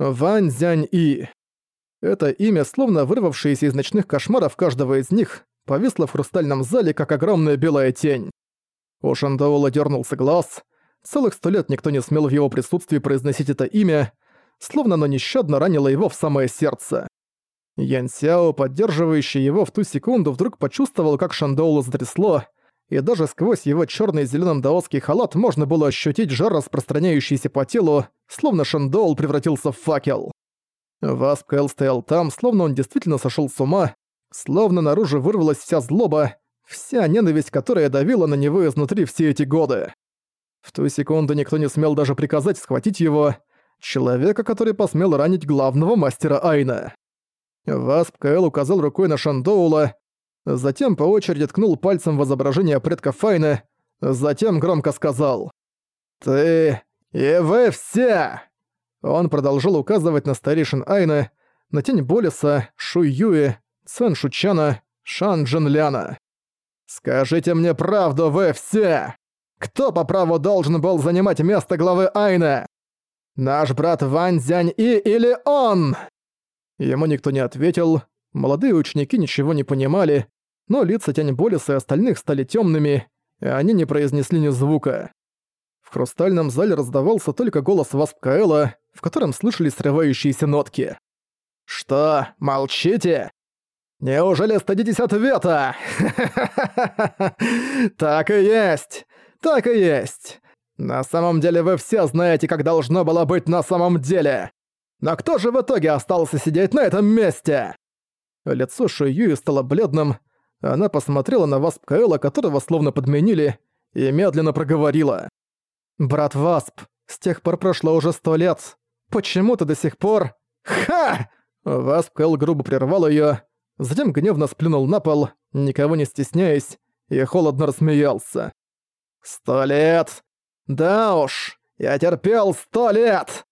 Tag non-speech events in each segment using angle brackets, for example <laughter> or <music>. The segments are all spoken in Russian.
Вань Зянь И. Это имя, словно вырвавшееся из ночных кошмаров каждого из них, повисло в хрустальном зале, как огромная белая тень. У Шандаула дернулся глаз. Целых сто лет никто не смел в его присутствии произносить это имя, словно оно нещадно ранило его в самое сердце. Ян Сяо, поддерживающий его в ту секунду, вдруг почувствовал, как Шандоула затрясло, и даже сквозь его черный с зеленым даосский халат можно было ощутить жар, распространяющийся по телу, словно Шандоул превратился в факел. Васп Кэл стоял там, словно он действительно сошел с ума, словно наружу вырвалась вся злоба, вся ненависть, которая давила на него изнутри все эти годы. В ту секунду никто не смел даже приказать схватить его, человека, который посмел ранить главного мастера Айна. Васп Кэл указал рукой на Шандоула, затем по очереди ткнул пальцем в изображение предка Файна, затем громко сказал «Ты и вы все!» Он продолжил указывать на старейшин Айна, на тень Болиса, Шу Юи, Цен Шучана, Шан Джинляна. «Скажите мне правду, вы все! Кто по праву должен был занимать место главы Айна? Наш брат Вань Зянь И или он?» Ему никто не ответил, молодые ученики ничего не понимали, но лица Тянь Болиса и остальных стали темными, и они не произнесли ни звука. В хрустальном зале раздавался только голос Васпкаэла, в котором слышались срывающиеся нотки. «Что, молчите? Неужели стыдитесь ответа? <laughs> Так и есть! Так и есть! На самом деле вы все знаете, как должно было быть на самом деле! Но кто же в итоге остался сидеть на этом месте?» Лицо Шуюи стало бледным. Она посмотрела на Васп Каэла, которого словно подменили, и медленно проговорила. «Брат Васп, с тех пор прошло уже сто лет. Почему ты до сих пор...» «Ха!» Васп Каэл грубо прервал её, затем гневно сплюнул на пол, никого не стесняясь, и холодно рассмеялся. «Сто лет! Да уж, я терпел сто лет!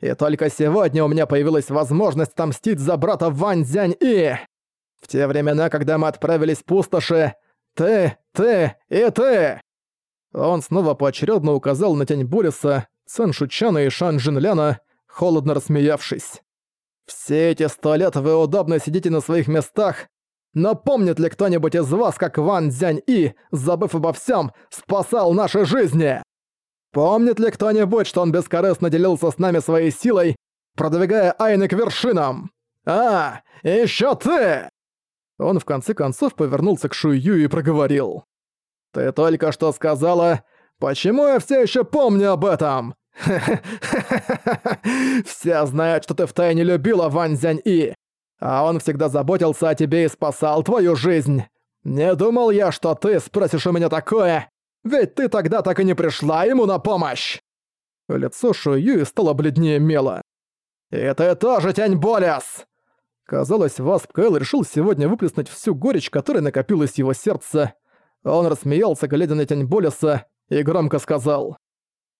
И только сегодня у меня появилась возможность отомстить за брата Вань Зянь И. В те времена, когда мы отправились в пустоши, ты, ты и ты!» Он снова поочередно указал на тень Бориса, Сэн Шучана и Шан Джинляна, холодно рассмеявшись. «Все эти сто лет вы удобно сидите на своих местах, но помнит ли кто-нибудь из вас, как Ван Зянь И, забыв обо всем, спасал наши жизни?» Помнит ли кто-нибудь, что он бескорыстно делился с нами своей силой, продвигая Айны к вершинам? А, еще ты!» Он в конце концов повернулся к Шую и проговорил. «Ты только что сказала, почему я все еще помню об этом? <laughs> Все знают, что ты втайне любила Ван Зянь И, а он всегда заботился о тебе и спасал твою жизнь. Не думал я, что ты спросишь у меня такое, ведь ты тогда так и не пришла ему на помощь!» Лицо Шуюи стало бледнее мела. «И ты тоже, Тянь Болес!» Казалось, Васп Кэл решил сегодня выплеснуть всю горечь, которая накопилась в его сердце. Он рассмеялся, глядя на Тянь Болеса, и громко сказал.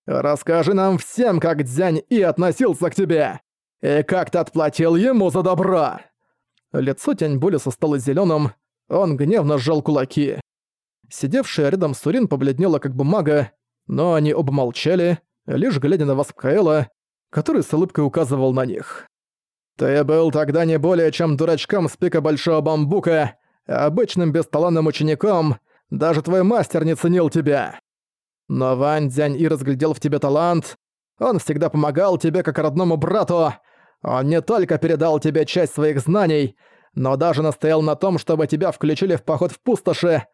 «Расскажи нам всем, как Дзянь И относился к тебе! И как ты отплатил ему за добро!» Лицо Тянь Болеса стало зеленым, он гневно сжал кулаки. Сидевшая рядом Сурин побледнела как бумага, но они оба молчали, лишь глядя на Васпкаэла, который с улыбкой указывал на них. «Ты был тогда не более чем дурачком с пика Большого Бамбука, обычным бесталанным учеником, даже твой мастер не ценил тебя. Но Вань Дзянь И разглядел в тебе талант, он всегда помогал тебе как родному брату, он не только передал тебе часть своих знаний, но даже настоял на том, чтобы тебя включили в поход в пустоши,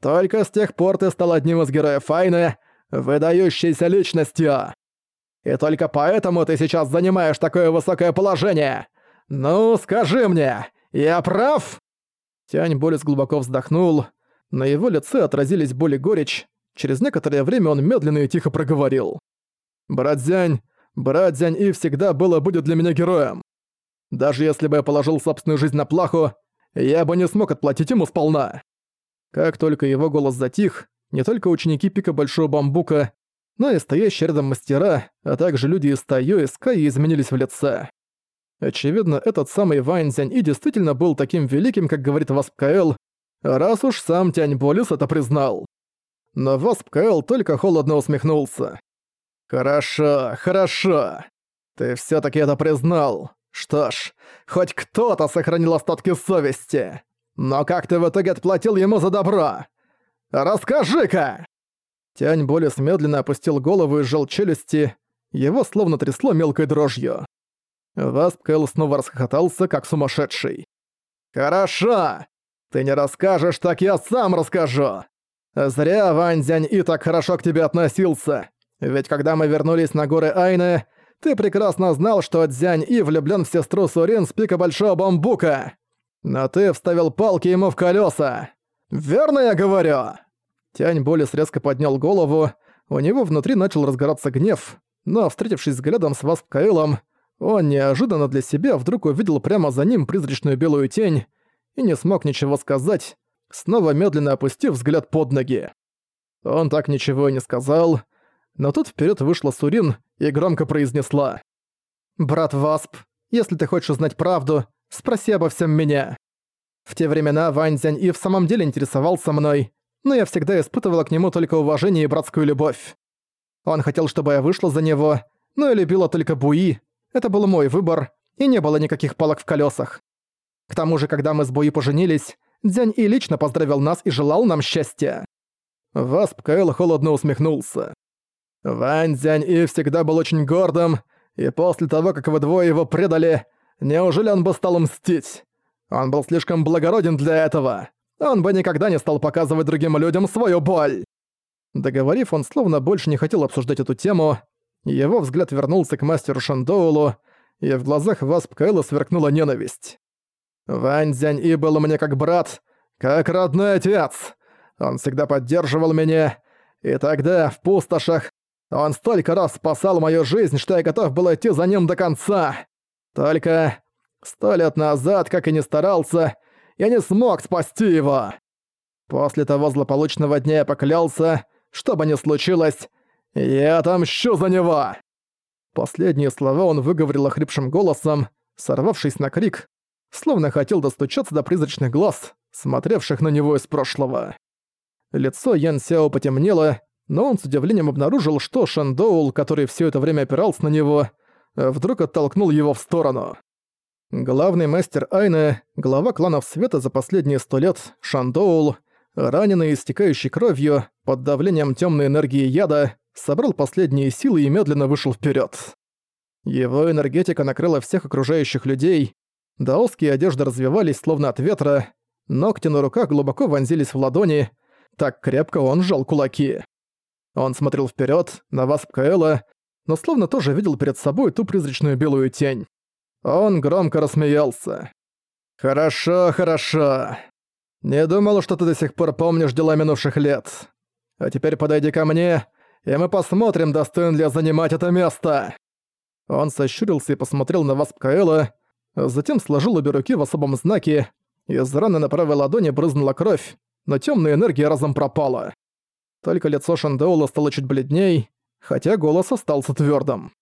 только с тех пор ты стал одним из героев Файны, выдающейся личностью. И только поэтому ты сейчас занимаешь такое высокое положение. Ну, скажи мне, я прав?» Тянь Болес глубоко вздохнул. На его лице отразились боль и горечь. Через некоторое время он медленно и тихо проговорил. «Брат Зянь, брат Зянь И всегда было будет для меня героем. Даже если бы я положил собственную жизнь на плаху, я бы не смог отплатить ему сполна. Как только его голос затих, не только ученики пика Большого Бамбука, но и стоящие рядом мастера, а также люди из Тайо и Скай изменились в лице. Очевидно, этот самый Вайн Зянь И действительно был таким великим, как говорит Васп Каэл, раз уж сам Тянь Болис это признал. Но Васп Каэл только холодно усмехнулся. «Хорошо, хорошо. Ты все таки это признал. Что ж, хоть кто-то сохранил остатки совести. Но как ты в итоге отплатил ему за добро? Расскажи-ка!» Тянь Болес медленно опустил голову и сжал челюсти, его словно трясло мелкой дрожью. Васп Кэл снова расхохотался, как сумасшедший. «Хорошо! Ты не расскажешь, так я сам расскажу! Зря Вань Зянь И так хорошо к тебе относился, ведь когда мы вернулись на горы Айны, ты прекрасно знал, что Дзянь И влюблён в сестру Сурин с пика Большого Бамбука. Но ты вставил палки ему в колёса. Верно я говорю?» Тянь Болес резко поднял голову, у него внутри начал разгораться гнев, но, встретившись взглядом с Васп Каэлом, он неожиданно для себя вдруг увидел прямо за ним призрачную белую тень и не смог ничего сказать, снова медленно опустив взгляд под ноги. Он так ничего и не сказал, но тут вперед вышла Сурин и громко произнесла. «Брат Васп, если ты хочешь узнать правду, спроси обо всем меня. В те времена Вань Зянь и в самом деле интересовался мной, но я всегда испытывала к нему только уважение и братскую любовь. Он хотел, чтобы я вышла за него, но я любила только Буи. Это был мой выбор, и не было никаких палок в колесах. К тому же, когда мы с Буи поженились, Дзянь И лично поздравил нас и желал нам счастья. Васп Каэл холодно усмехнулся. Вань Дзянь И всегда был очень гордым, и после того, как вы двое его предали, неужели он бы стал мстить? Он был слишком благороден для этого. Он бы никогда не стал показывать другим людям свою боль. Договорив, он словно больше не хотел обсуждать эту тему. Его взгляд вернулся к мастеру Шандоулу, и в глазах Васп Кайла сверкнула ненависть. «Вань Зянь И был мне как брат, как родной отец. Он всегда поддерживал меня, и тогда, в пустошах, он столько раз спасал мою жизнь, что я готов был идти за ним до конца. Только сто лет назад, как и не старался, я не смог спасти его. После того злополучного дня я поклялся, что бы ни случилось, я отомщу за него!» Последние слова он выговорил охрипшим голосом, сорвавшись на крик, словно хотел достучаться до призрачных глаз, смотревших на него из прошлого. Лицо Ян Сяо потемнело, но он с удивлением обнаружил, что Шандоул, который все это время опирался на него, вдруг оттолкнул его в сторону. Главный мастер Айны, глава кланов Света за последние сто лет, Шандоул, раненый и истекающий кровью, под давлением темной энергии яда, собрал последние силы и медленно вышел вперед. Его энергетика накрыла всех окружающих людей, даосские одежды развивались словно от ветра, ногти на руках глубоко вонзились в ладони, так крепко он сжал кулаки. Он смотрел вперед на Васп Каэла, но словно тоже видел перед собой ту призрачную белую тень. Он громко рассмеялся. «Хорошо, хорошо. Не думал, что ты до сих пор помнишь дела минувших лет. А теперь подойди ко мне, и мы посмотрим, достоин ли я занимать это место». Он сощурился и посмотрел на Васп Каэла, затем сложил обе руки в особом знаке, из раны на правой ладони брызнула кровь, но темная энергия разом пропала. Только лицо Шандеула стало чуть бледней, хотя голос остался твердым.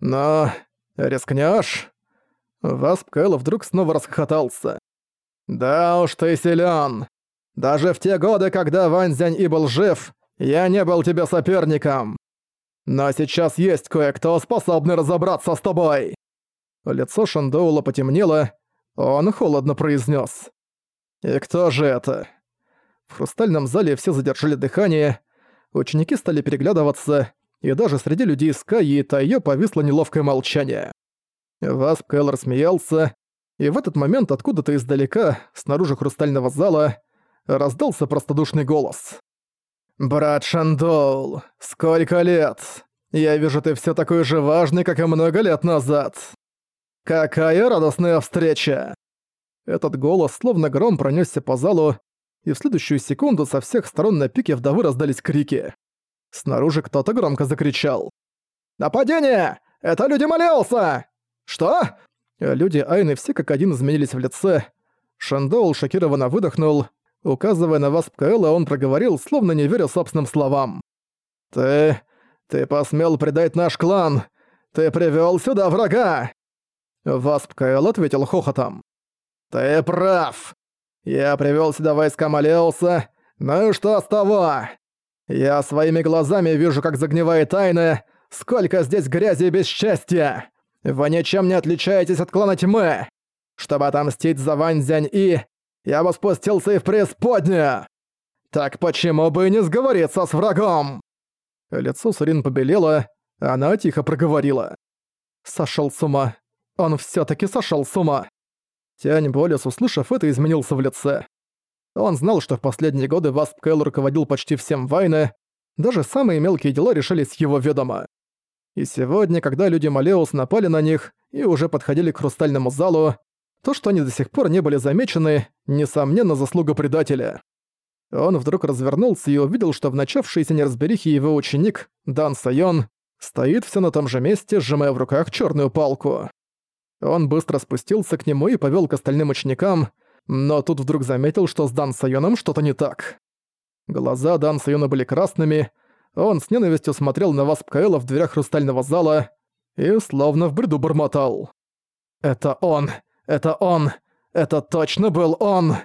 «Но... рискнешь? Васп Каэла вдруг снова расхохотался. «Да уж ты силён. Даже в те годы, когда Вань Зянь и был жив, я не был тебе соперником. Но сейчас есть кое-кто, способный разобраться с тобой». Лицо Шандоула потемнело, он холодно произнес: «И кто же это?» В хрустальном зале все задержали дыхание, ученики стали переглядываться, и даже среди людей Скайи и Тайо повисло неловкое молчание. Васп Кэлл рассмеялся, и в этот момент откуда-то издалека, снаружи хрустального зала, раздался простодушный голос. «Брат Шандоул, сколько лет? Я вижу, ты все такой же важный, как и много лет назад. Какая радостная встреча!» Этот голос, словно гром, пронесся по залу, и в следующую секунду со всех сторон на пике вдовы раздались крики. Снаружи кто-то громко закричал. «Нападение! Это люди молился!» «Что?» Люди Айны все как один изменились в лице. Шандоул шокированно выдохнул. Указывая на Васп Каэла, он проговорил, словно не веря собственным словам. «Ты... ты посмел предать наш клан! Ты привёл сюда врага!» Васп Каэл ответил хохотом. «Ты прав! Я привёл сюда войска Малеуса, ну и что с того? Я своими глазами вижу, как загнивает Айна, сколько здесь грязи и бесчестья! Вы ничем не отличаетесь от клана тьмы! Чтобы отомстить за Вань Зянь И, я бы спустился и в преисподнюю! Так почему бы не сговориться с врагом?» Лицо Сурин побелело, она тихо проговорила. Сошел с ума. Он все таки сошел с ума. Тянь Болес, услышав это, изменился в лице. Он знал, что в последние годы Васп Кэл руководил почти всем Вайна, даже самые мелкие дела решались его ведома. И сегодня, когда люди Малеус напали на них и уже подходили к хрустальному залу, то, что они до сих пор не были замечены, несомненно, заслуга предателя. Он вдруг развернулся и увидел, что в начавшейся неразберихе его ученик, Дан Сайон, стоит все на том же месте, сжимая в руках черную палку. Он быстро спустился к нему и повел к остальным ученикам, но тут вдруг заметил, что с Дан Сайоном что-то не так. Глаза Дан Сайона были красными, он с ненавистью смотрел на Васп Каэла в дверях хрустального зала и словно в бреду бормотал. «Это он! Это он! Это точно был он!»